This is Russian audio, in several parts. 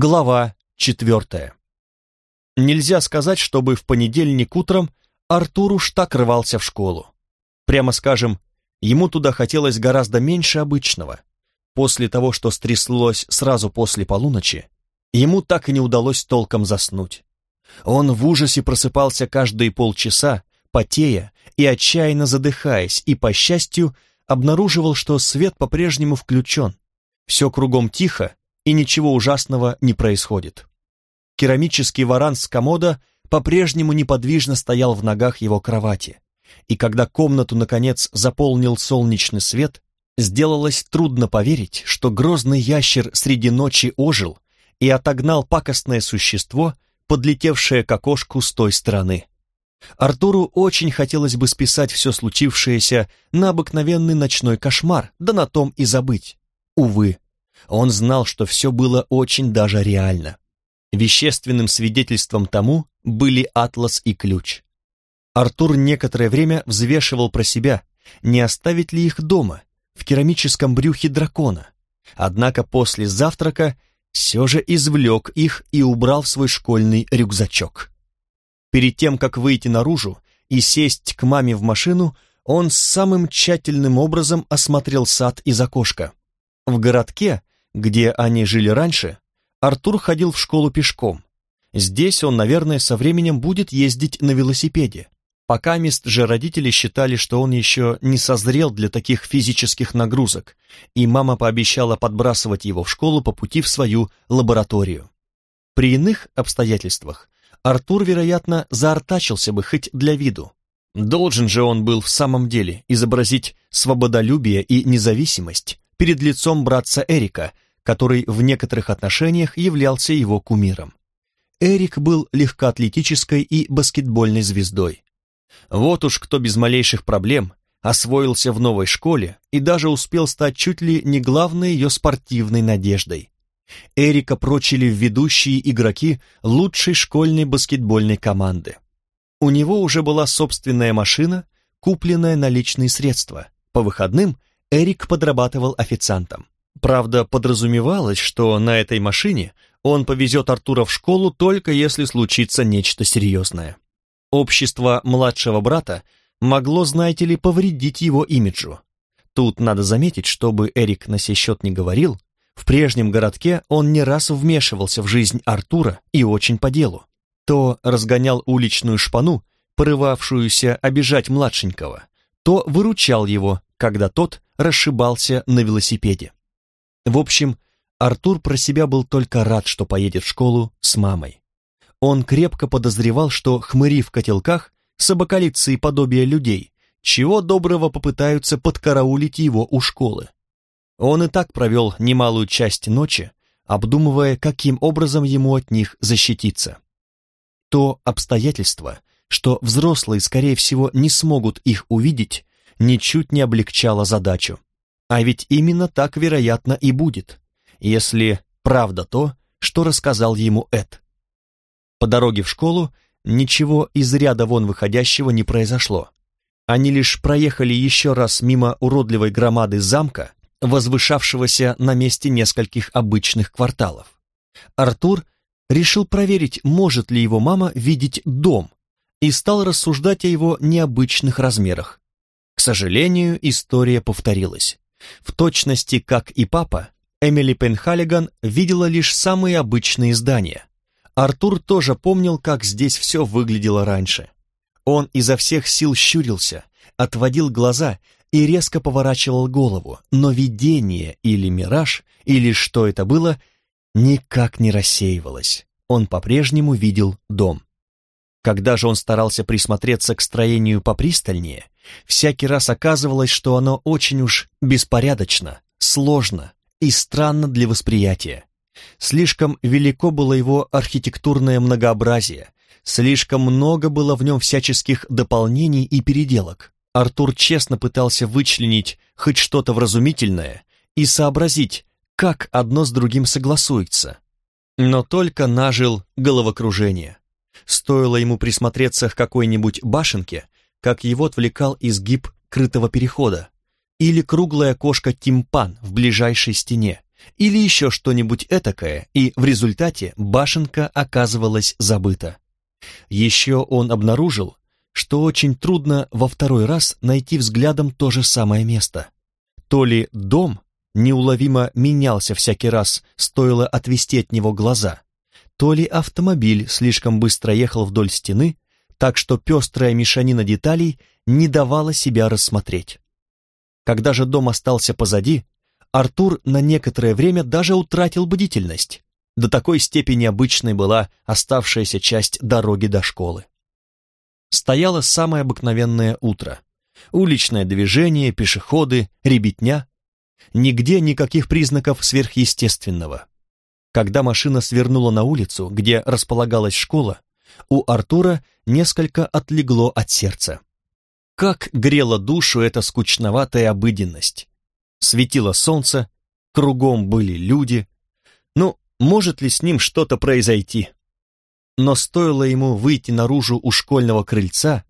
Глава четвертая. Нельзя сказать, чтобы в понедельник утром Артур уж так рвался в школу. Прямо скажем, ему туда хотелось гораздо меньше обычного. После того, что стряслось сразу после полуночи, ему так и не удалось толком заснуть. Он в ужасе просыпался каждые полчаса, потея и отчаянно задыхаясь, и, по счастью, обнаруживал, что свет по-прежнему включен. Все кругом тихо, и ничего ужасного не происходит. Керамический варан с комода по-прежнему неподвижно стоял в ногах его кровати, и когда комнату, наконец, заполнил солнечный свет, сделалось трудно поверить, что грозный ящер среди ночи ожил и отогнал пакостное существо, подлетевшее к окошку с той стороны. Артуру очень хотелось бы списать все случившееся на обыкновенный ночной кошмар, да на том и забыть. Увы, он знал, что все было очень даже реально. Вещественным свидетельством тому были атлас и ключ. Артур некоторое время взвешивал про себя, не оставить ли их дома, в керамическом брюхе дракона. Однако после завтрака все же извлек их и убрал в свой школьный рюкзачок. Перед тем, как выйти наружу и сесть к маме в машину, он самым тщательным образом осмотрел сад из окошка. В городке где они жили раньше, Артур ходил в школу пешком. Здесь он, наверное, со временем будет ездить на велосипеде. Пока мест же родители считали, что он еще не созрел для таких физических нагрузок, и мама пообещала подбрасывать его в школу по пути в свою лабораторию. При иных обстоятельствах Артур, вероятно, заортачился бы хоть для виду. Должен же он был в самом деле изобразить свободолюбие и независимость, перед лицом братца Эрика, который в некоторых отношениях являлся его кумиром. Эрик был легкоатлетической и баскетбольной звездой. Вот уж кто без малейших проблем освоился в новой школе и даже успел стать чуть ли не главной ее спортивной надеждой. Эрика прочили ведущие игроки лучшей школьной баскетбольной команды. У него уже была собственная машина, купленная на личные средства. По выходным Эрик подрабатывал официантом. Правда, подразумевалось, что на этой машине он повезет Артура в школу только если случится нечто серьезное. Общество младшего брата могло, знаете ли, повредить его имиджу. Тут надо заметить, чтобы Эрик на сей счет не говорил, в прежнем городке он не раз вмешивался в жизнь Артура и очень по делу. То разгонял уличную шпану, порывавшуюся обижать младшенького, то выручал его, когда тот расшибался на велосипеде. В общем, Артур про себя был только рад, что поедет в школу с мамой. Он крепко подозревал, что хмыри в котелках собаколицы и подобие людей, чего доброго попытаются подкараулить его у школы. Он и так провел немалую часть ночи, обдумывая, каким образом ему от них защититься. То обстоятельство, что взрослые, скорее всего, не смогут их увидеть, ничуть не облегчало задачу. А ведь именно так, вероятно, и будет, если правда то, что рассказал ему Эд. По дороге в школу ничего из ряда вон выходящего не произошло. Они лишь проехали еще раз мимо уродливой громады замка, возвышавшегося на месте нескольких обычных кварталов. Артур решил проверить, может ли его мама видеть дом, и стал рассуждать о его необычных размерах. Сожалению, история повторилась. В точности, как и папа, Эмили Пенхаллиган видела лишь самые обычные здания. Артур тоже помнил, как здесь все выглядело раньше. Он изо всех сил щурился, отводил глаза и резко поворачивал голову, но видение или мираж, или что это было, никак не рассеивалось. Он по-прежнему видел дом. Когда же он старался присмотреться к строению попристальнее, всякий раз оказывалось, что оно очень уж беспорядочно, сложно и странно для восприятия. Слишком велико было его архитектурное многообразие, слишком много было в нем всяческих дополнений и переделок. Артур честно пытался вычленить хоть что-то вразумительное и сообразить, как одно с другим согласуется. Но только нажил головокружение. Стоило ему присмотреться к какой-нибудь башенке, как его отвлекал изгиб крытого перехода, или круглая кошка тимпан в ближайшей стене, или еще что-нибудь этакое, и в результате башенка оказывалась забыта. Еще он обнаружил, что очень трудно во второй раз найти взглядом то же самое место. То ли дом неуловимо менялся всякий раз, стоило отвести от него глаза, то ли автомобиль слишком быстро ехал вдоль стены, так что пестрая мешанина деталей не давала себя рассмотреть. Когда же дом остался позади, Артур на некоторое время даже утратил бдительность. До такой степени обычной была оставшаяся часть дороги до школы. Стояло самое обыкновенное утро. Уличное движение, пешеходы, ребятня. Нигде никаких признаков сверхъестественного. Когда машина свернула на улицу, где располагалась школа, у Артура несколько отлегло от сердца. Как грела душу эта скучноватая обыденность. Светило солнце, кругом были люди. Ну, может ли с ним что-то произойти? Но стоило ему выйти наружу у школьного крыльца,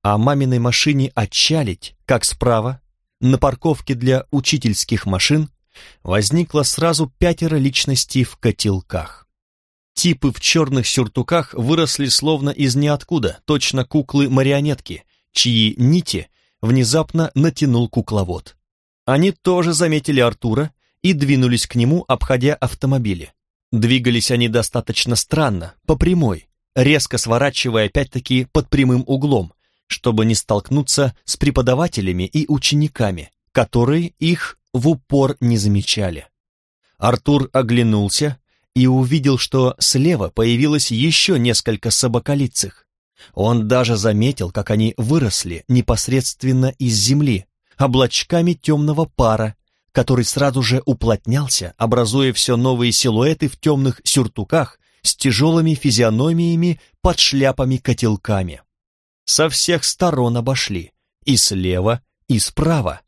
а маминой машине отчалить, как справа, на парковке для учительских машин, возникло сразу пятеро личностей в котелках. Типы в черных сюртуках выросли словно из ниоткуда, точно куклы-марионетки, чьи нити внезапно натянул кукловод. Они тоже заметили Артура и двинулись к нему, обходя автомобили. Двигались они достаточно странно, по прямой, резко сворачивая опять-таки под прямым углом, чтобы не столкнуться с преподавателями и учениками, которые их в упор не замечали. Артур оглянулся и увидел, что слева появилось еще несколько собаколицых. Он даже заметил, как они выросли непосредственно из земли, облачками темного пара, который сразу же уплотнялся, образуя все новые силуэты в темных сюртуках с тяжелыми физиономиями под шляпами-котелками. Со всех сторон обошли, и слева, и справа.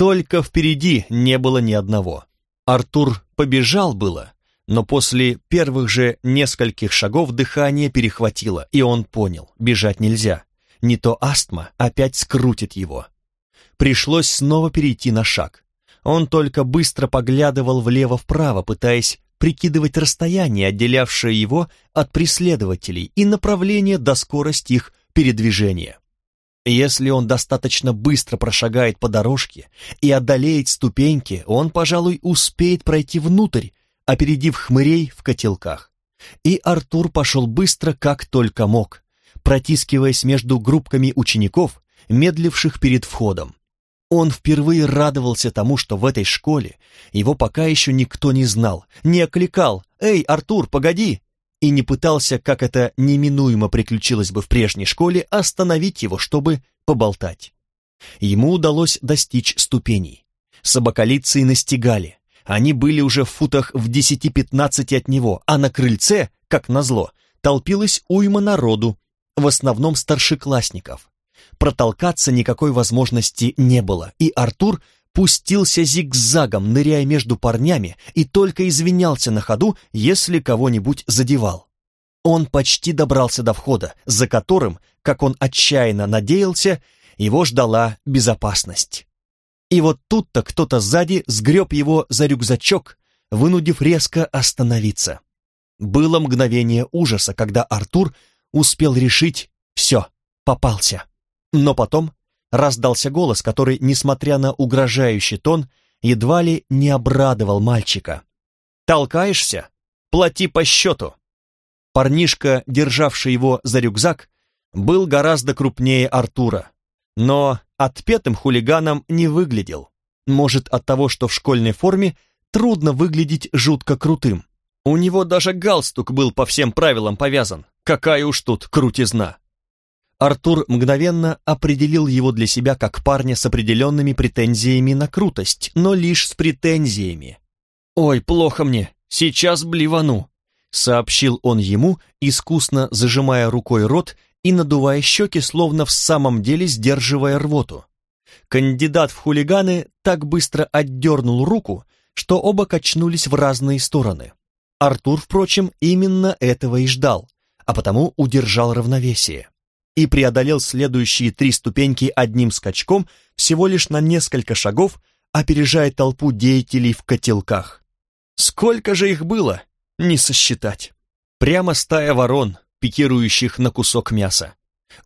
Только впереди не было ни одного. Артур побежал было, но после первых же нескольких шагов дыхание перехватило, и он понял, бежать нельзя. Не то астма опять скрутит его. Пришлось снова перейти на шаг. Он только быстро поглядывал влево-вправо, пытаясь прикидывать расстояние, отделявшее его от преследователей, и направление до скорости их передвижения. Если он достаточно быстро прошагает по дорожке и одолеет ступеньки, он, пожалуй, успеет пройти внутрь, опередив хмырей в котелках. И Артур пошел быстро, как только мог, протискиваясь между группками учеников, медливших перед входом. Он впервые радовался тому, что в этой школе его пока еще никто не знал, не окликал «Эй, Артур, погоди!» И не пытался, как это неминуемо приключилось бы в прежней школе, остановить его, чтобы поболтать. Ему удалось достичь ступеней. Собаколицы настигали. Они были уже в футах в десяти-пятнадцати от него, а на крыльце, как назло, толпилась уйма народу, в основном старшеклассников. Протолкаться никакой возможности не было, и Артур пустился зигзагом, ныряя между парнями, и только извинялся на ходу, если кого-нибудь задевал. Он почти добрался до входа, за которым, как он отчаянно надеялся, его ждала безопасность. И вот тут-то кто-то сзади сгреб его за рюкзачок, вынудив резко остановиться. Было мгновение ужаса, когда Артур успел решить «все, попался». Но потом раздался голос, который, несмотря на угрожающий тон, едва ли не обрадовал мальчика. «Толкаешься? Плати по счету!» Парнишка, державший его за рюкзак, был гораздо крупнее Артура, но отпетым хулиганом не выглядел. Может, от того, что в школьной форме трудно выглядеть жутко крутым. У него даже галстук был по всем правилам повязан. Какая уж тут крутизна. Артур мгновенно определил его для себя как парня с определенными претензиями на крутость, но лишь с претензиями. «Ой, плохо мне, сейчас блевану», — сообщил он ему, искусно зажимая рукой рот и надувая щеки, словно в самом деле сдерживая рвоту. Кандидат в хулиганы так быстро отдернул руку, что оба качнулись в разные стороны. Артур, впрочем, именно этого и ждал, а потому удержал равновесие и преодолел следующие три ступеньки одним скачком всего лишь на несколько шагов, опережая толпу деятелей в котелках. Сколько же их было, не сосчитать. Прямо стая ворон, пикирующих на кусок мяса.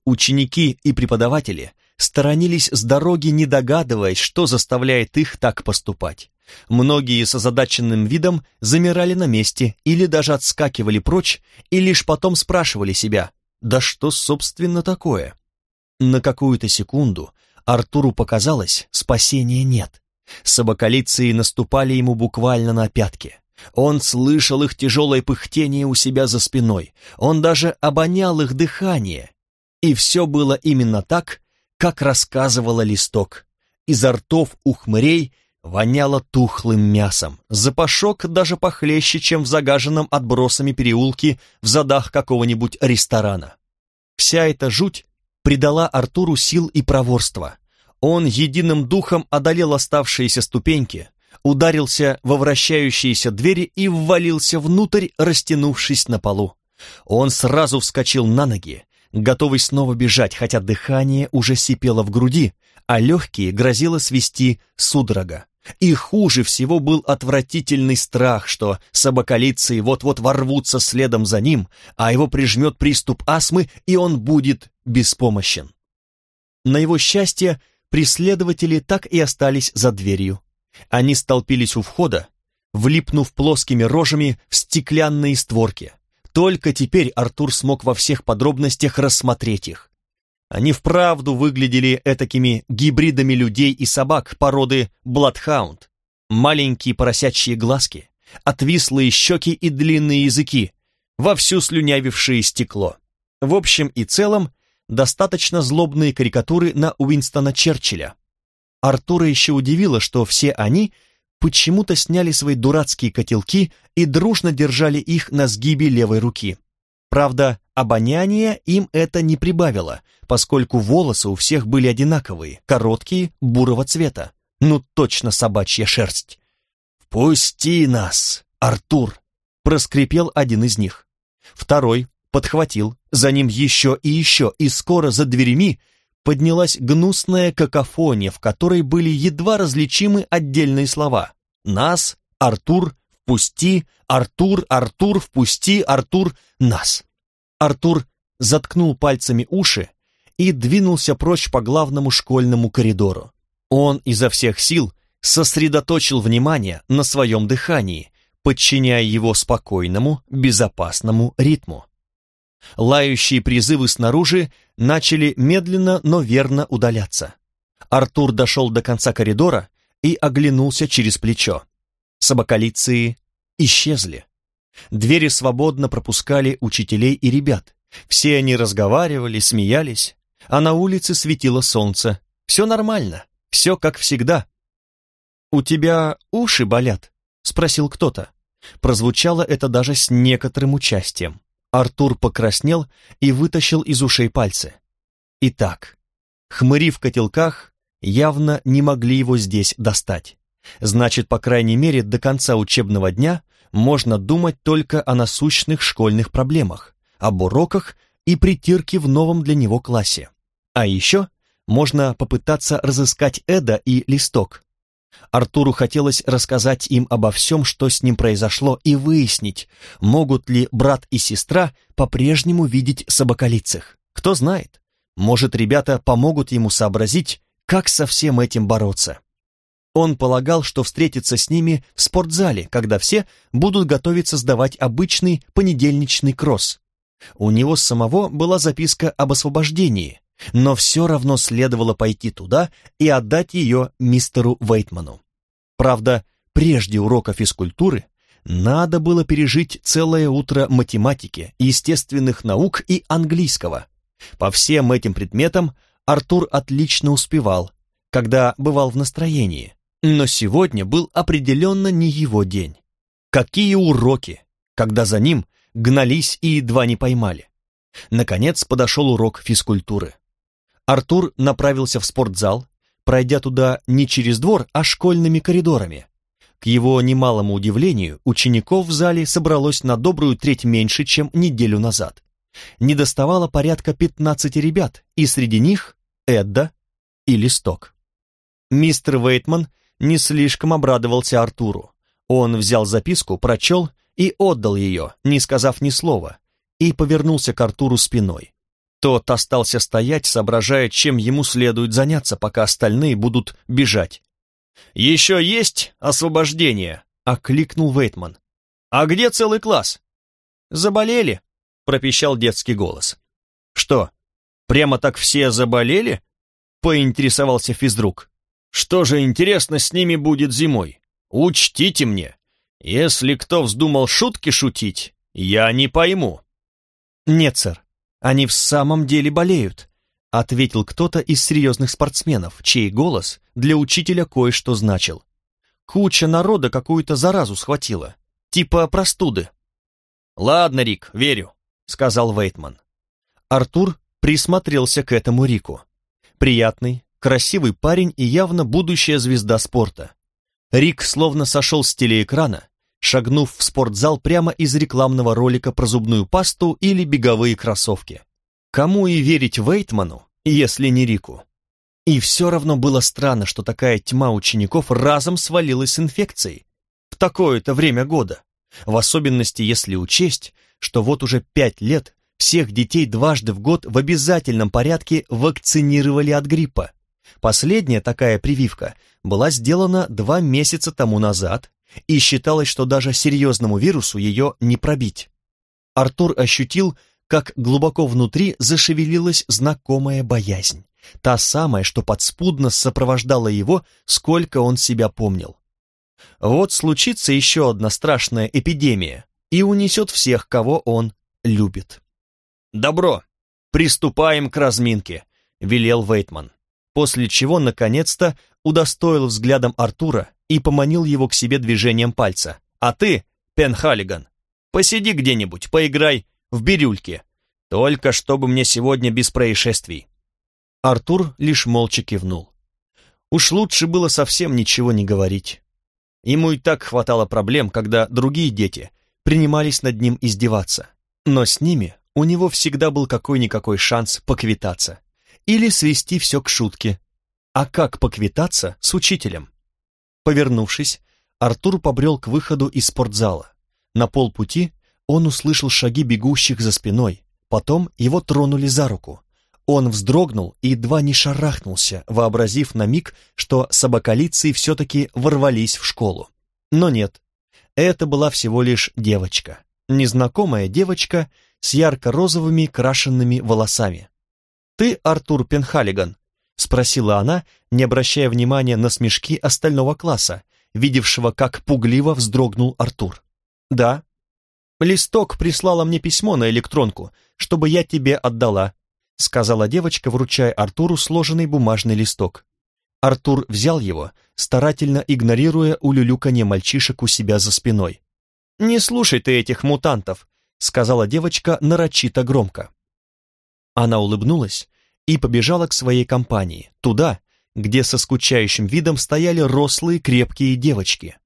Ученики и преподаватели сторонились с дороги, не догадываясь, что заставляет их так поступать. Многие с озадаченным видом замирали на месте или даже отскакивали прочь и лишь потом спрашивали себя, да что, собственно, такое? На какую-то секунду Артуру показалось, спасения нет. Собаколиции наступали ему буквально на пятки. Он слышал их тяжелое пыхтение у себя за спиной, он даже обонял их дыхание. И все было именно так, как рассказывала листок. Изо ртов у воняло тухлым мясом, запашок даже похлеще, чем в загаженном отбросами переулке в задах какого-нибудь ресторана. Вся эта жуть придала Артуру сил и проворства. Он единым духом одолел оставшиеся ступеньки, ударился во вращающиеся двери и ввалился внутрь, растянувшись на полу. Он сразу вскочил на ноги, готовый снова бежать, хотя дыхание уже сипело в груди, а легкие грозило свести судорога. И хуже всего был отвратительный страх, что собаколиции вот-вот ворвутся следом за ним, а его прижмет приступ астмы, и он будет беспомощен. На его счастье, преследователи так и остались за дверью. Они столпились у входа, влипнув плоскими рожами в стеклянные створки. Только теперь Артур смог во всех подробностях рассмотреть их. Они вправду выглядели этакими гибридами людей и собак породы Бладхаунд. Маленькие поросячьи глазки, отвислые щеки и длинные языки, вовсю слюнявившие стекло. В общем и целом, достаточно злобные карикатуры на Уинстона Черчилля. Артура еще удивило, что все они почему-то сняли свои дурацкие котелки и дружно держали их на сгибе левой руки. Правда, обоняние им это не прибавило, поскольку волосы у всех были одинаковые, короткие, бурого цвета. Ну точно собачья шерсть. «Впусти нас, Артур!» — проскрипел один из них. Второй подхватил, за ним еще и еще, и скоро за дверями поднялась гнусная какофония, в которой были едва различимы отдельные слова. «Нас», «Артур», «Впусти», «Артур», «Артур», «Впусти», «Артур», «Нас». Артур заткнул пальцами уши и двинулся прочь по главному школьному коридору. Он изо всех сил сосредоточил внимание на своем дыхании, подчиняя его спокойному, безопасному ритму. Лающие призывы снаружи начали медленно, но верно удаляться. Артур дошел до конца коридора и оглянулся через плечо. Собаколиции исчезли. Двери свободно пропускали учителей и ребят. Все они разговаривали, смеялись, а на улице светило солнце. Все нормально, все как всегда. «У тебя уши болят?» — спросил кто-то. Прозвучало это даже с некоторым участием. Артур покраснел и вытащил из ушей пальцы. Итак, хмыри в котелках явно не могли его здесь достать. Значит, по крайней мере, до конца учебного дня можно думать только о насущных школьных проблемах, об уроках и притирке в новом для него классе. А еще можно попытаться разыскать Эда и Листок, Артуру хотелось рассказать им обо всем, что с ним произошло, и выяснить, могут ли брат и сестра по-прежнему видеть собаколицых. Кто знает, может, ребята помогут ему сообразить, как со всем этим бороться. Он полагал, что встретится с ними в спортзале, когда все будут готовиться сдавать обычный понедельничный кросс. У него самого была записка об освобождении, но все равно следовало пойти туда и отдать ее мистеру Вейтману. Правда, прежде урока физкультуры надо было пережить целое утро математики, естественных наук и английского. По всем этим предметам Артур отлично успевал, когда бывал в настроении, но сегодня был определенно не его день. Какие уроки, когда за ним гнались и едва не поймали. Наконец подошел урок физкультуры. Артур направился в спортзал, пройдя туда не через двор, а школьными коридорами. К его немалому удивлению, учеников в зале собралось на добрую треть меньше, чем неделю назад. Не доставало порядка 15 ребят, и среди них Эдда и Листок. Мистер Вейтман не слишком обрадовался Артуру. Он взял записку, прочел и отдал ее, не сказав ни слова, и повернулся к Артуру спиной. Тот остался стоять, соображая, чем ему следует заняться, пока остальные будут бежать. «Еще есть освобождение», — окликнул Вейтман. «А где целый класс?» «Заболели», — пропищал детский голос. «Что, прямо так все заболели?» — поинтересовался физрук. «Что же, интересно, с ними будет зимой? Учтите мне, если кто вздумал шутки шутить, я не пойму». «Нет, сэр, они в самом деле болеют», — ответил кто-то из серьезных спортсменов, чей голос для учителя кое-что значил. «Куча народа какую-то заразу схватила, типа простуды». «Ладно, Рик, верю», — сказал Вейтман. Артур присмотрелся к этому Рику. Приятный, красивый парень и явно будущая звезда спорта. Рик словно сошел с телеэкрана, шагнув в спортзал прямо из рекламного ролика про зубную пасту или беговые кроссовки. Кому и верить Вейтману, если не Рику? И все равно было странно, что такая тьма учеников разом свалилась с инфекцией. В такое-то время года. В особенности, если учесть, что вот уже пять лет всех детей дважды в год в обязательном порядке вакцинировали от гриппа. Последняя такая прививка была сделана два месяца тому назад, и считалось, что даже серьезному вирусу ее не пробить. Артур ощутил, как глубоко внутри зашевелилась знакомая боязнь, та самая, что подспудно сопровождала его, сколько он себя помнил. Вот случится еще одна страшная эпидемия и унесет всех, кого он любит. «Добро, приступаем к разминке», — велел Вейтман, после чего, наконец-то, удостоил взглядом Артура и поманил его к себе движением пальца. «А ты, Пен Халлиган, посиди где-нибудь, поиграй в бирюльки, только чтобы мне сегодня без происшествий». Артур лишь молча кивнул. Уж лучше было совсем ничего не говорить. Ему и так хватало проблем, когда другие дети принимались над ним издеваться. Но с ними у него всегда был какой-никакой шанс поквитаться. Или свести все к шутке. А как поквитаться с учителем? Повернувшись, Артур побрел к выходу из спортзала. На полпути он услышал шаги бегущих за спиной, потом его тронули за руку. Он вздрогнул и едва не шарахнулся, вообразив на миг, что собаколицы все-таки ворвались в школу. Но нет, это была всего лишь девочка. Незнакомая девочка с ярко-розовыми крашенными волосами. «Ты Артур Пенхалиган?» — спросила она, не обращая внимания на смешки остального класса, видевшего, как пугливо вздрогнул Артур. «Да». «Листок прислала мне письмо на электронку, чтобы я тебе отдала», — сказала девочка, вручая Артуру сложенный бумажный листок. Артур взял его, старательно игнорируя улюлюканье мальчишек у себя за спиной. «Не слушай ты этих мутантов», — сказала девочка нарочито громко. Она улыбнулась и побежала к своей компании, туда, где со скучающим видом стояли рослые крепкие девочки.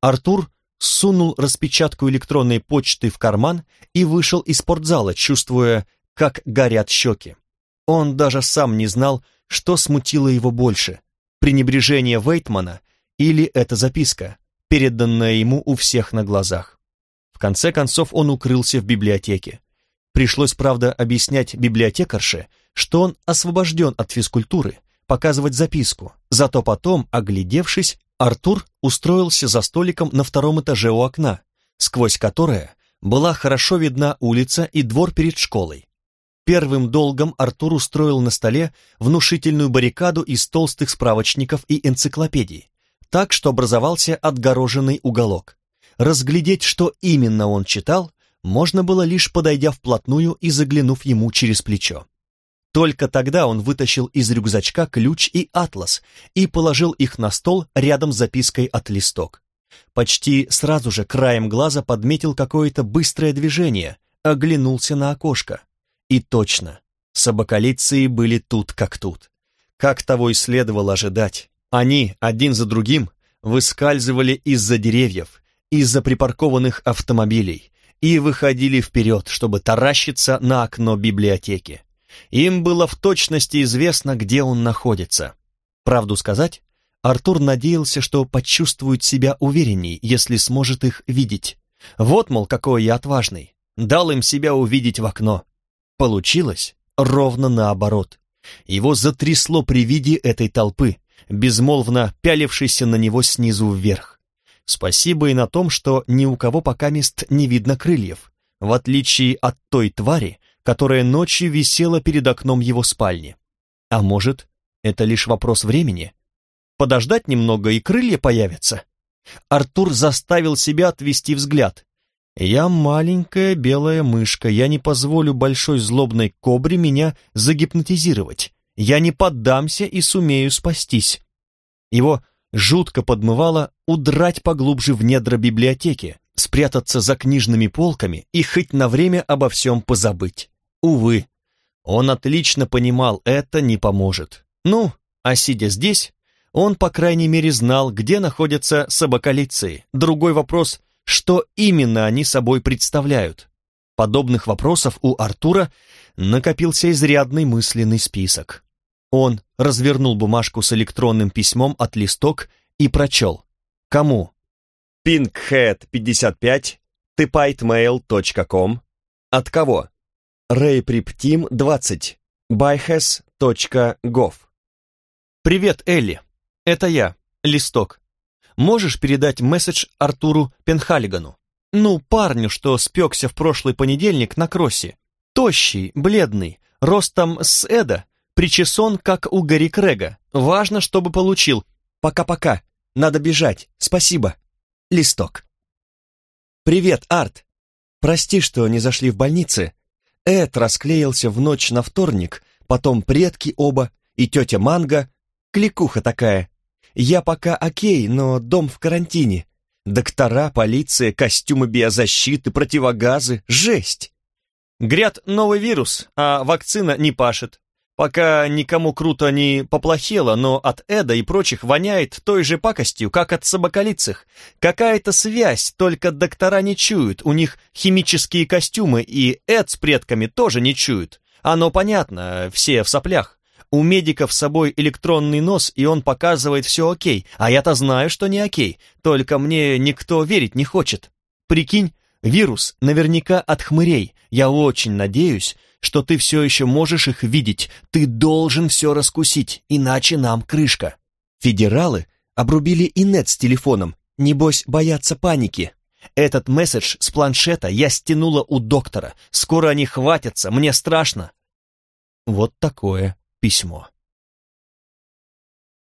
Артур сунул распечатку электронной почты в карман и вышел из спортзала, чувствуя, как горят щеки. Он даже сам не знал, что смутило его больше – пренебрежение Вейтмана или эта записка, переданная ему у всех на глазах. В конце концов он укрылся в библиотеке. Пришлось, правда, объяснять библиотекарше, что он освобожден от физкультуры, показывать записку, зато потом, оглядевшись, Артур устроился за столиком на втором этаже у окна, сквозь которое была хорошо видна улица и двор перед школой. Первым долгом Артур устроил на столе внушительную баррикаду из толстых справочников и энциклопедий, так что образовался отгороженный уголок. Разглядеть, что именно он читал, можно было лишь подойдя вплотную и заглянув ему через плечо. Только тогда он вытащил из рюкзачка ключ и атлас и положил их на стол рядом с запиской от листок. Почти сразу же краем глаза подметил какое-то быстрое движение, оглянулся на окошко. И точно, собаколиции были тут как тут. Как того и следовало ожидать. Они, один за другим, выскальзывали из-за деревьев, из-за припаркованных автомобилей и выходили вперед, чтобы таращиться на окно библиотеки. Им было в точности известно, где он находится. Правду сказать, Артур надеялся, что почувствует себя уверенней, если сможет их видеть. Вот, мол, какой я отважный. Дал им себя увидеть в окно. Получилось ровно наоборот. Его затрясло при виде этой толпы, безмолвно пялившейся на него снизу вверх. Спасибо и на том, что ни у кого пока мест не видно крыльев, в отличие от той твари, которая ночью висела перед окном его спальни. А может, это лишь вопрос времени? Подождать немного, и крылья появятся? Артур заставил себя отвести взгляд. «Я маленькая белая мышка, я не позволю большой злобной кобре меня загипнотизировать. Я не поддамся и сумею спастись». Его жутко подмывало удрать поглубже в недра библиотеки, спрятаться за книжными полками и хоть на время обо всем позабыть. Увы, он отлично понимал, это не поможет. Ну, а сидя здесь, он, по крайней мере, знал, где находятся собаколиции. Другой вопрос, что именно они собой представляют. Подобных вопросов у Артура накопился изрядный мысленный список. Он развернул бумажку с электронным письмом от листок и прочел. Кому? pinkhead55 typitemail.com От кого? raypriptim20 byhes.gov «Привет, Элли. Это я, Листок. Можешь передать месседж Артуру Пенхалигану? Ну, парню, что спекся в прошлый понедельник на кроссе. Тощий, бледный, ростом с Эда, причесон, как у Гарри Крэга. Важно, чтобы получил. Пока-пока. Надо бежать. Спасибо. Листок. Привет, Арт. Прости, что не зашли в больнице. Эд расклеился в ночь на вторник, потом предки оба и тетя Манго. Кликуха такая. Я пока окей, но дом в карантине. Доктора, полиция, костюмы биозащиты, противогазы. Жесть! Гряд новый вирус, а вакцина не пашет. Пока никому круто не поплохело, но от Эда и прочих воняет той же пакостью, как от собаколицых. Какая-то связь, только доктора не чуют, у них химические костюмы, и Эд с предками тоже не чуют. Оно понятно, все в соплях. У медиков с собой электронный нос, и он показывает все окей, а я-то знаю, что не окей, только мне никто верить не хочет. Прикинь, вирус наверняка от хмырей. Я очень надеюсь, что ты все еще можешь их видеть. Ты должен все раскусить, иначе нам крышка. Федералы обрубили и нет с телефоном, небось боятся паники. Этот месседж с планшета я стянула у доктора. Скоро они хватятся, мне страшно. Вот такое письмо.